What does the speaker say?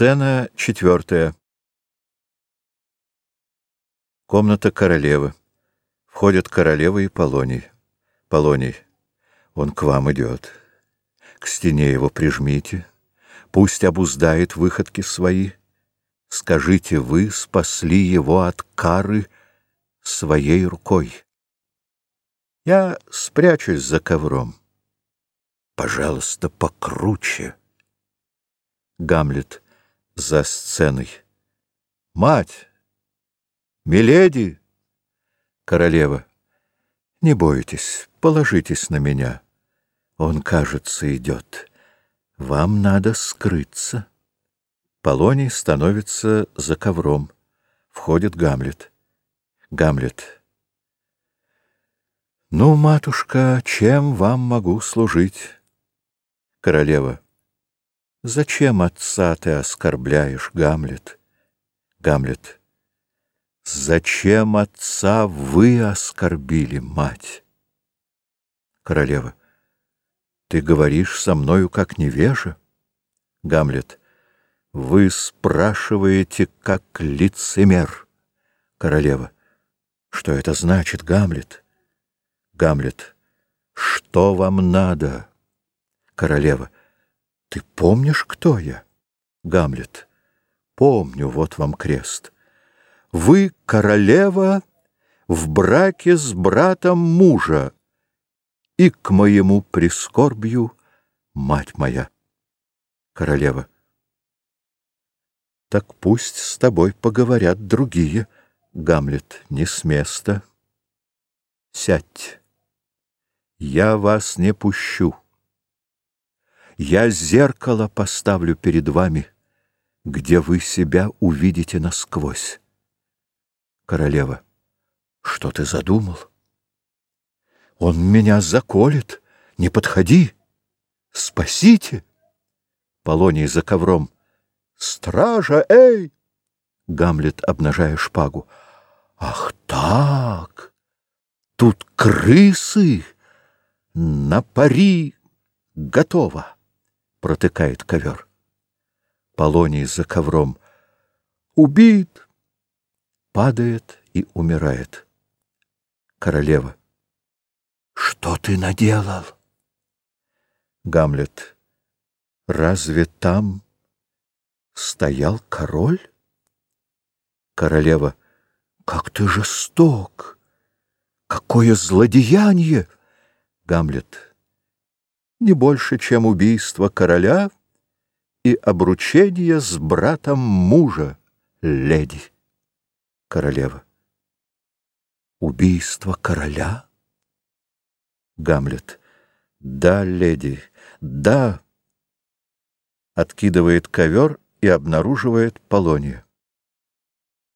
Сцена четвертая. Комната королевы. Входят королева и Полоний. Полоний. Он к вам идет. К стене его прижмите. Пусть обуздает выходки свои. Скажите, вы спасли его от кары своей рукой. Я спрячусь за ковром. Пожалуйста, покруче. Гамлет за сценой. Мать! Миледи! Королева. Не бойтесь, положитесь на меня. Он, кажется, идет. Вам надо скрыться. Полоний становится за ковром. Входит Гамлет. Гамлет. Ну, матушка, чем вам могу служить? Королева. Зачем отца ты оскорбляешь, Гамлет? Гамлет. Зачем отца вы оскорбили, мать? Королева. Ты говоришь со мною как невежа? Гамлет. Вы спрашиваете как лицемер. Королева. Что это значит, Гамлет? Гамлет. Что вам надо? Королева. Ты помнишь, кто я? Гамлет. Помню, вот вам крест. Вы королева в браке с братом мужа, и к моему прискорбью мать моя. Королева. Так пусть с тобой поговорят другие. Гамлет, не с места. Сядь. Я вас не пущу. Я зеркало поставлю перед вами, где вы себя увидите насквозь. Королева, что ты задумал? Он меня заколет, не подходи, спасите. Полоний за ковром. Стража, эй! Гамлет, обнажая шпагу. Ах так! Тут крысы! На пари готово! Протыкает ковер. Полоний за ковром. Убит! Падает и умирает. Королева. Что ты наделал? Гамлет. Разве там стоял король? Королева. Как ты жесток! Какое злодеяние! Гамлет не больше, чем убийство короля и обручение с братом мужа, леди. Королева. Убийство короля? Гамлет. Да, леди, да. Откидывает ковер и обнаруживает Полония.